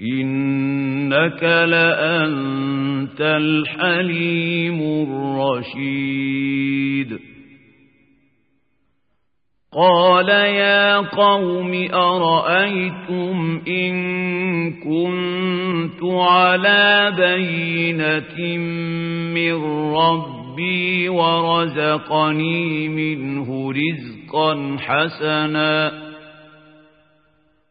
إنك لأنت الحليم الرشيد قال يا قوم أرأيتم إن كنت على بينة من ربي ورزقني منه رزقا حسناً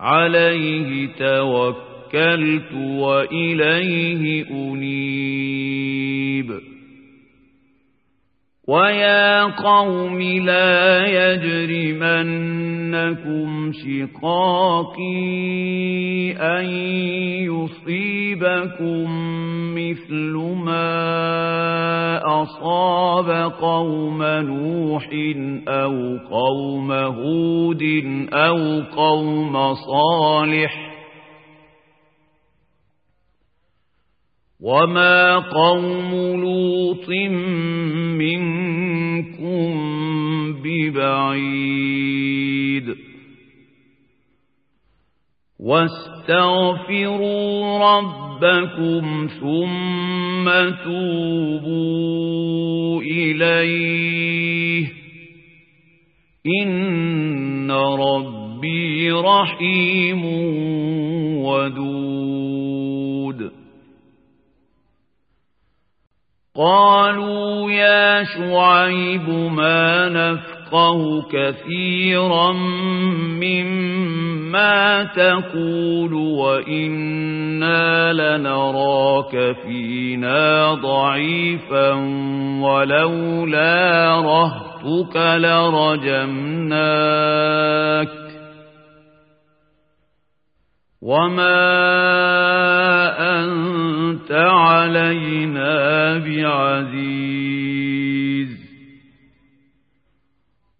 عليه توكلت وإليه أنيب. ويا قوم لا يجرمنكم شقاقي أن يصيبكم مثل أصاب قوم نوح أو قوم هود أو قوم صالح وما قوم لوط منكم ببعيد واستغفروا ربكم ثم توبوا إليه. إن ربي رحيم ودود. قالوا يا شعيب ما نفقه كثيرا مما تقول وإنا لنراك فينا ضعيفا ولولا رهتك لرجمناك وما أنت علينا بعزيز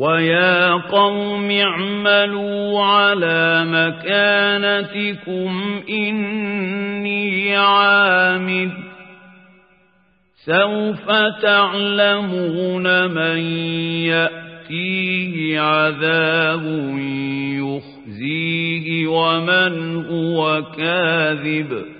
وَيَا قَوْمِ اعْمَلُوا عَلَى مَكَانَتِكُمْ إِنِّي عَامِلٌ سَوْفَ تَعْلَمُونَ مَن يَأْتِيهِ عَذَابٌ يُخْزِيهِ وَمَنْ هُوَ كَاذِبٌ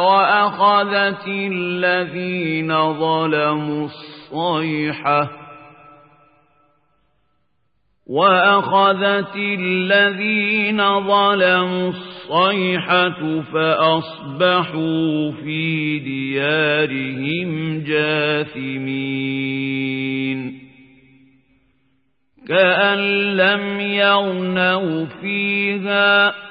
وَأَخَذَتِ الَّذِينَ ظَلَمُوا الصَّيْحَةُ وَأَخَذَتِ الَّذِينَ ظَلَمُوا الصَّيْحَةُ فَأَصْبَحُوا فِي دِيَارِهِمْ جَاثِمِينَ كَأَن لَّمْ يَغْنَوْا فِيهَا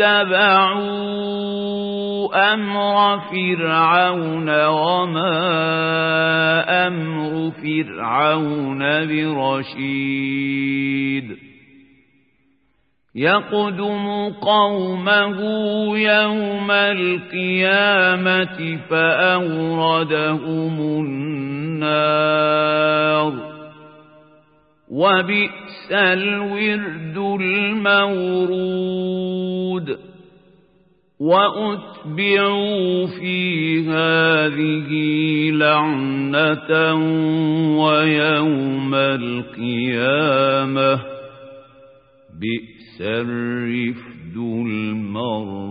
فَاتَّبَعُوا أَمْرَ فِرْعَوْنَ وَمَا أَمْرُ فِرْعَوْنَ بِرَشِيدٍ يقدم قومه يوم القيامة فأوردهم النار وبئس الورد المورود. وأتبعوا في هذه لعنة ويوم القيامة. بئس الرفد المرفود.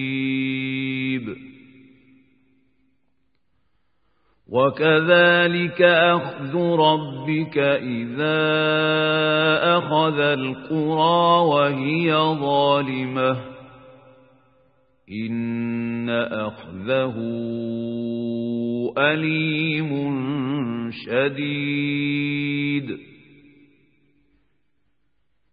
وكذلك أخذ ربك إذا أخذ القرى وهي ظالمة إن أخذه أليم شديد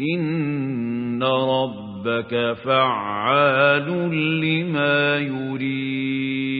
إن ربك فعال لما يريد